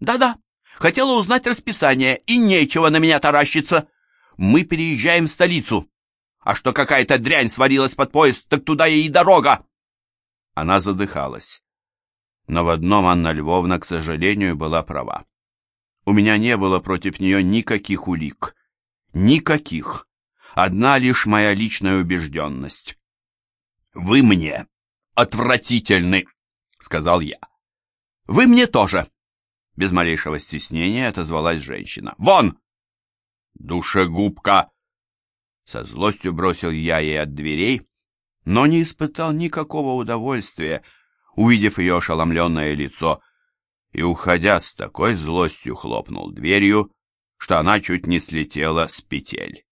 Да-да, хотела узнать расписание, и нечего на меня таращиться. Мы переезжаем в столицу. А что какая-то дрянь свалилась под поезд, так туда ей и дорога. Она задыхалась. Но в одном Анна Львовна, к сожалению, была права. У меня не было против нее никаких улик. Никаких. Одна лишь моя личная убежденность. «Вы мне отвратительны», — сказал я. «Вы мне тоже», — без малейшего стеснения отозвалась женщина. «Вон!» «Душегубка!» Со злостью бросил я ей от дверей, но не испытал никакого удовольствия, увидев ее ошеломленное лицо, и, уходя с такой злостью, хлопнул дверью, что она чуть не слетела с петель.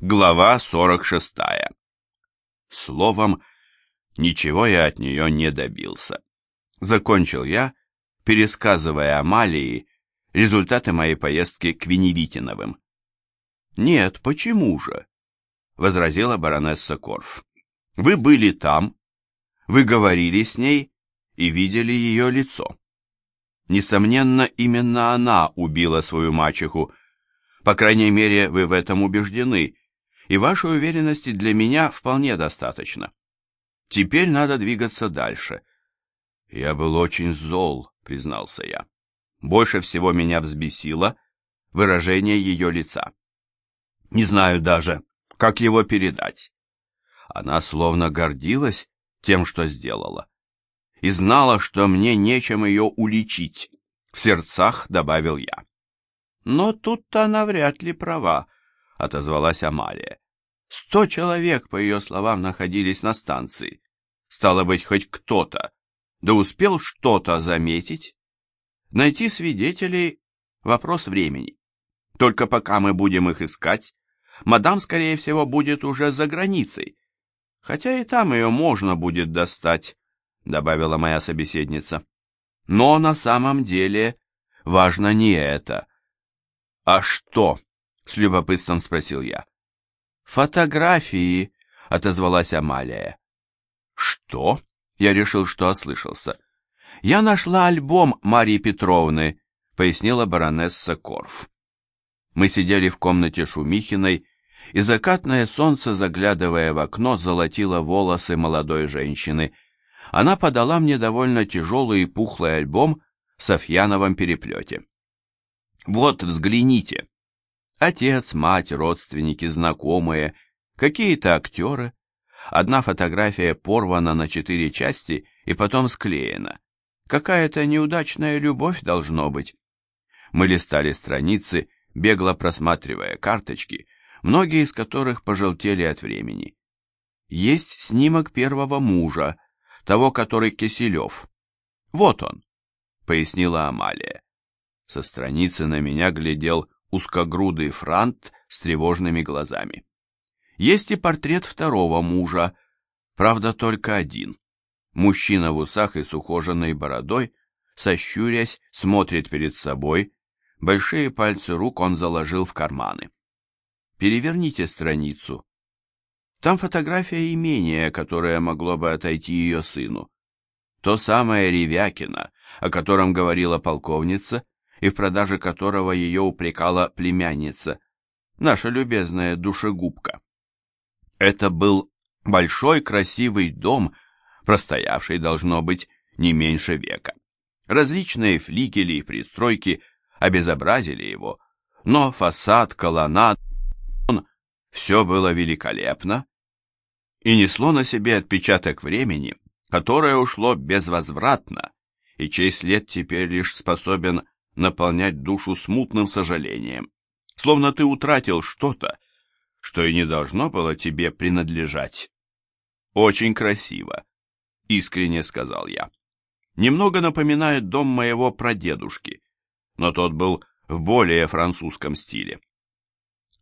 Глава сорок шестая. Словом, ничего я от нее не добился. Закончил я, пересказывая Амалии результаты моей поездки к Веневитиновым. «Нет, почему же?» — возразила баронесса Корф. «Вы были там, вы говорили с ней и видели ее лицо. Несомненно, именно она убила свою мачеху. По крайней мере, вы в этом убеждены, и вашей уверенности для меня вполне достаточно. Теперь надо двигаться дальше. Я был очень зол, признался я. Больше всего меня взбесило выражение ее лица. Не знаю даже, как его передать. Она словно гордилась тем, что сделала и знала, что мне нечем ее уличить. В сердцах добавил я. Но тут-то она вряд ли права, отозвалась Амалия. Сто человек, по ее словам, находились на станции. Стало быть, хоть кто-то, да успел что-то заметить. Найти свидетелей — вопрос времени. Только пока мы будем их искать, мадам, скорее всего, будет уже за границей. Хотя и там ее можно будет достать, добавила моя собеседница. Но на самом деле важно не это. А что? С любопытством спросил я. Фотографии, отозвалась Амалия. Что? Я решил, что ослышался. Я нашла альбом Марии Петровны, пояснила баронесса Корф. Мы сидели в комнате Шумихиной, и закатное солнце, заглядывая в окно, золотило волосы молодой женщины — она подала мне довольно тяжелый и пухлый альбом в Софьяновом переплете. Вот, взгляните. Отец, мать, родственники, знакомые, какие-то актеры. Одна фотография порвана на четыре части и потом склеена. Какая-то неудачная любовь должно быть. Мы листали страницы, бегло просматривая карточки, многие из которых пожелтели от времени. Есть снимок первого мужа, того, который Киселев. Вот он, пояснила Амалия. Со страницы на меня глядел узкогрудый франт с тревожными глазами. Есть и портрет второго мужа, правда только один. Мужчина в усах и с ухоженной бородой, сощурясь, смотрит перед собой, большие пальцы рук он заложил в карманы. Переверните страницу, там фотография имения, которое могло бы отойти ее сыну. То самое Ревякино, о котором говорила полковница, и в продаже которого ее упрекала племянница, наша любезная душегубка. Это был большой красивый дом, простоявший, должно быть, не меньше века. Различные флигели и пристройки обезобразили его, но фасад, колоннад, все было великолепно и несло на себе отпечаток времени, которое ушло безвозвратно, и чей след теперь лишь способен наполнять душу смутным сожалением, словно ты утратил что-то, что и не должно было тебе принадлежать. Очень красиво, искренне сказал я. Немного напоминает дом моего прадедушки, но тот был в более французском стиле.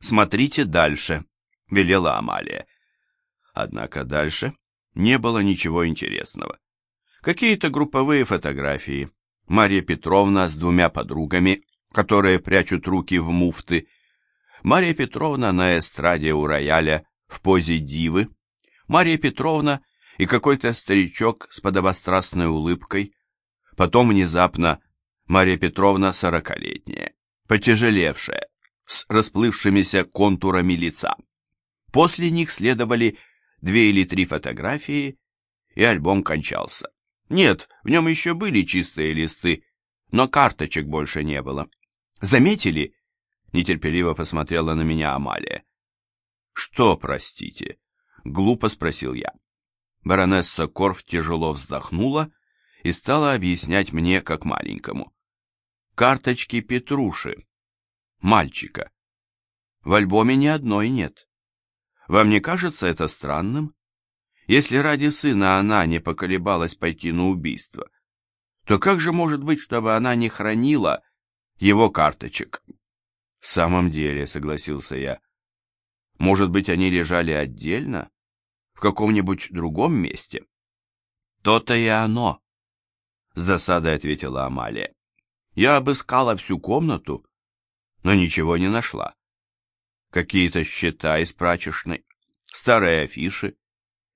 «Смотрите дальше», — велела Амалия. Однако дальше не было ничего интересного. Какие-то групповые фотографии. Мария Петровна с двумя подругами, которые прячут руки в муфты. Мария Петровна на эстраде у рояля в позе дивы. Мария Петровна и какой-то старичок с подобострастной улыбкой. Потом внезапно Мария Петровна сорокалетняя, потяжелевшая, с расплывшимися контурами лица. После них следовали две или три фотографии, и альбом кончался. Нет, в нем еще были чистые листы, но карточек больше не было. Заметили? Нетерпеливо посмотрела на меня Амалия. Что, простите? Глупо спросил я. Баронесса Корф тяжело вздохнула и стала объяснять мне, как маленькому. Карточки Петруши, мальчика. В альбоме ни одной нет. Вам не кажется это странным? Если ради сына она не поколебалась пойти на убийство, то как же может быть, чтобы она не хранила его карточек? В самом деле, согласился я. Может быть, они лежали отдельно, в каком-нибудь другом месте? То-то и оно, с досадой ответила Амалия. Я обыскала всю комнату, но ничего не нашла. Какие-то счета из прачечной, старые афиши,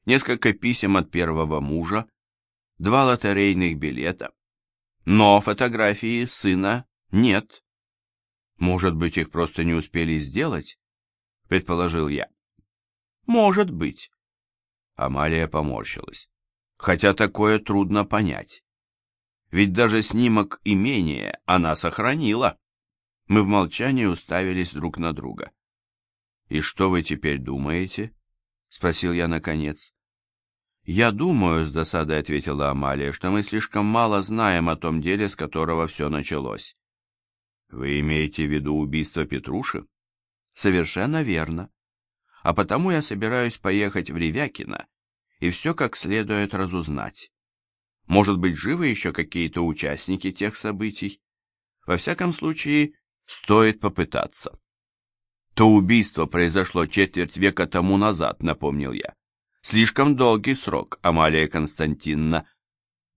несколько писем от первого мужа, два лотерейных билета. Но фотографии сына нет. Может быть, их просто не успели сделать? Предположил я. Может быть. Амалия поморщилась. Хотя такое трудно понять. Ведь даже снимок имения она сохранила. Мы в молчании уставились друг на друга. «И что вы теперь думаете?» — спросил я наконец. «Я думаю», — с досадой ответила Амалия, «что мы слишком мало знаем о том деле, с которого все началось». «Вы имеете в виду убийство Петруши?» «Совершенно верно. А потому я собираюсь поехать в Ревякино и все как следует разузнать. Может быть, живы еще какие-то участники тех событий? Во всяком случае, стоит попытаться». «То убийство произошло четверть века тому назад», — напомнил я. Слишком долгий срок, Амалия Константиновна.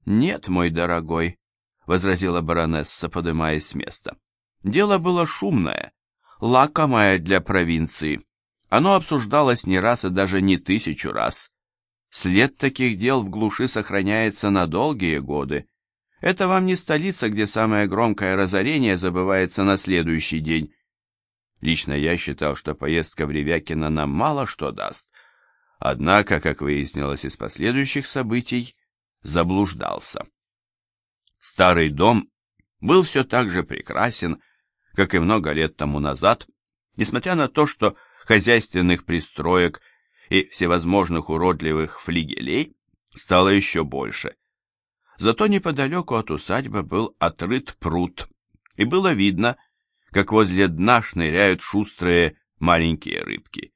Нет, мой дорогой, возразила баронесса, поднимаясь с места. Дело было шумное, лакомое для провинции. Оно обсуждалось не раз и даже не тысячу раз. След таких дел в глуши сохраняется на долгие годы. Это вам не столица, где самое громкое разорение забывается на следующий день. Лично я считал, что поездка в Ревякино нам мало что даст, Однако, как выяснилось из последующих событий, заблуждался. Старый дом был все так же прекрасен, как и много лет тому назад, несмотря на то, что хозяйственных пристроек и всевозможных уродливых флигелей стало еще больше. Зато неподалеку от усадьбы был отрыт пруд, и было видно, как возле дна шныряют шустрые маленькие рыбки.